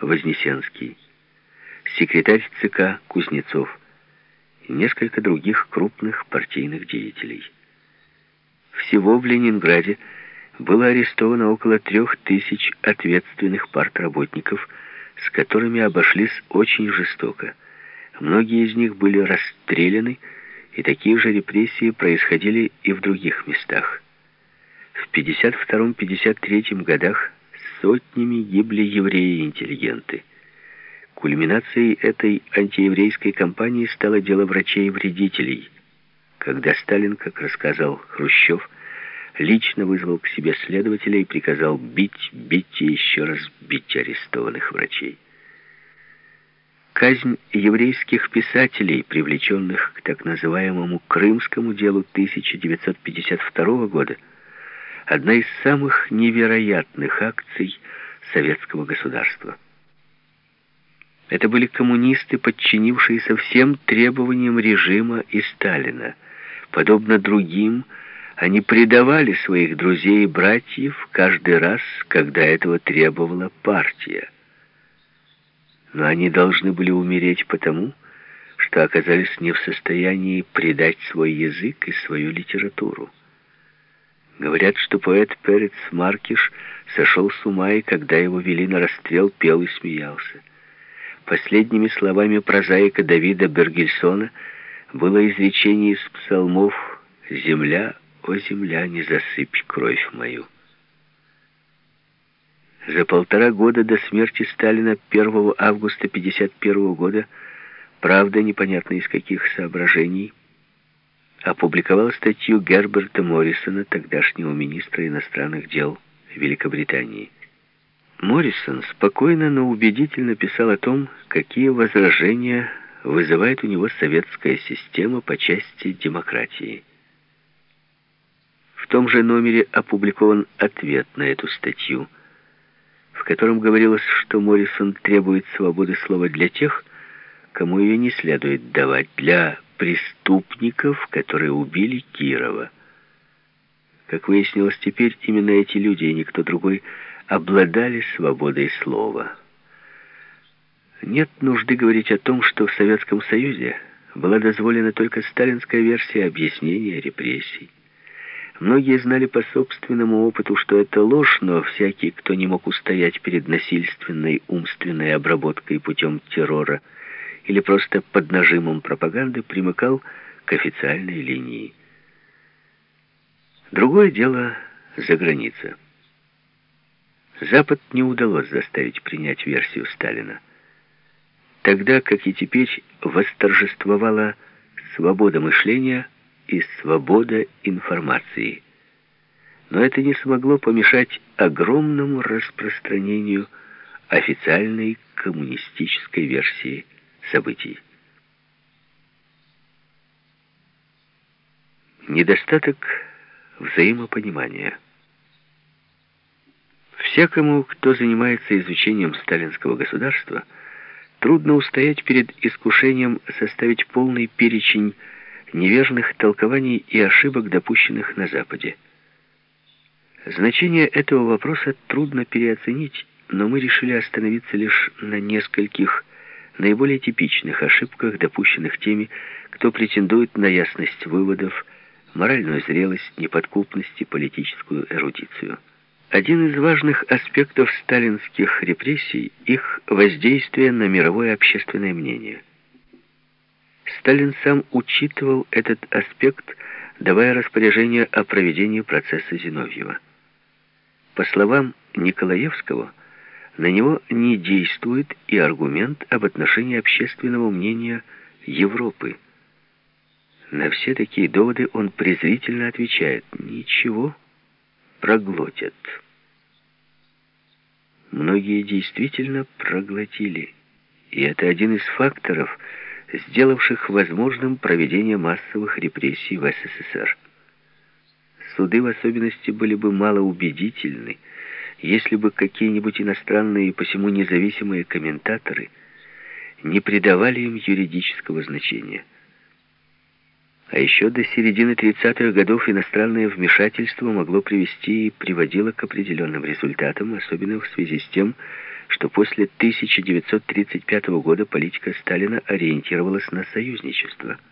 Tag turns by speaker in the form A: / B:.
A: Вознесенский, секретарь ЦК Кузнецов и несколько других крупных партийных деятелей. Всего в Ленинграде было арестовано около трех тысяч ответственных партработников, с которыми обошлись очень жестоко. Многие из них были расстреляны, и такие же репрессии происходили и в других местах. В 52-53 годах сотнями гибли евреи-интеллигенты. Кульминацией этой антиеврейской кампании стало дело врачей-вредителей, когда Сталин, как рассказал Хрущев, лично вызвал к себе следователя и приказал бить, бить и еще раз бить арестованных врачей. Казнь еврейских писателей, привлеченных к так называемому Крымскому делу 1952 года, одна из самых невероятных акций советского государства. Это были коммунисты, подчинившиеся всем требованиям режима и Сталина. Подобно другим, они предавали своих друзей и братьев каждый раз, когда этого требовала партия. Но они должны были умереть потому, что оказались не в состоянии предать свой язык и свою литературу. Говорят, что поэт Перец Маркиш сошел с ума, и когда его вели на расстрел, пел и смеялся. Последними словами прозаика Давида Бергельсона было изречение из псалмов «Земля, о земля, не засыпь кровь мою». За полтора года до смерти Сталина 1 августа 1951 года «Правда, непонятно из каких соображений», опубликовал статью Герберта Моррисона, тогдашнего министра иностранных дел Великобритании. Моррисон спокойно, но убедительно писал о том, какие возражения вызывает у него советская система по части демократии. В том же номере опубликован ответ на эту статью, в котором говорилось, что Моррисон требует свободы слова для тех, кому ее не следует давать, для преступников, которые убили Кирова. Как выяснилось теперь, именно эти люди и никто другой – обладали свободой слова. Нет нужды говорить о том, что в Советском Союзе была дозволена только сталинская версия объяснения репрессий. Многие знали по собственному опыту, что это ложь, но всякий, кто не мог устоять перед насильственной умственной обработкой путем террора или просто под нажимом пропаганды, примыкал к официальной линии. Другое дело за границей. Запад не удалось заставить принять версию Сталина. Тогда, как и теперь, восторжествовала свобода мышления и свобода информации. Но это не смогло помешать огромному распространению официальной коммунистической версии событий. Недостаток взаимопонимания – Всякому, кто занимается изучением сталинского государства, трудно устоять перед искушением составить полный перечень неверных толкований и ошибок, допущенных на Западе. Значение этого вопроса трудно переоценить, но мы решили остановиться лишь на нескольких наиболее типичных ошибках, допущенных теми, кто претендует на ясность выводов, моральную зрелость, неподкупность и политическую эрудицию. Один из важных аспектов сталинских репрессий – их воздействие на мировое общественное мнение. Сталин сам учитывал этот аспект, давая распоряжение о проведении процесса Зиновьева. По словам Николаевского, на него не действует и аргумент об отношении общественного мнения Европы. На все такие доводы он презрительно отвечает «Ничего» проглотят. Многие действительно проглотили. И это один из факторов, сделавших возможным проведение массовых репрессий в СССР. Суды в особенности были бы малоубедительны, если бы какие-нибудь иностранные и посему независимые комментаторы не придавали им юридического значения. А еще до середины 30-х годов иностранное вмешательство могло привести и приводило к определенным результатам, особенно в связи с тем, что после 1935 года политика Сталина ориентировалась на союзничество –